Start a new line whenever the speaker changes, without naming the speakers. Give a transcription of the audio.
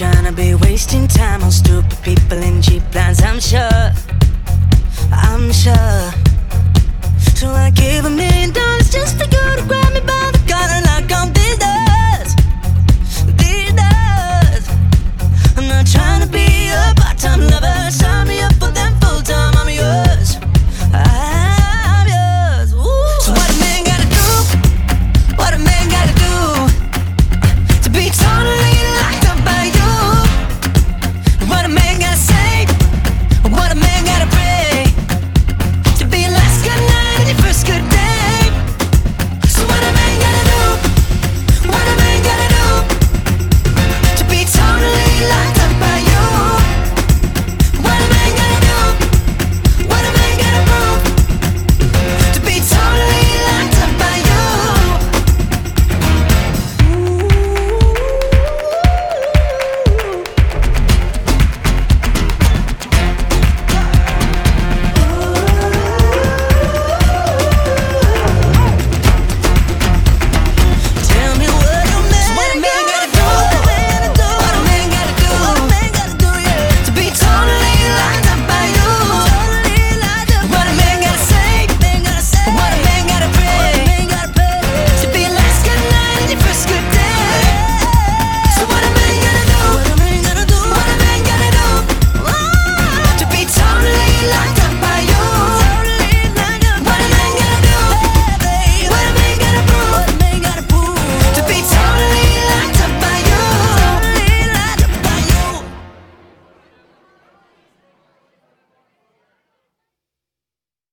tryna be wasting time on stupid people in cheap lines, I'm sure. I'm sure. So I give a million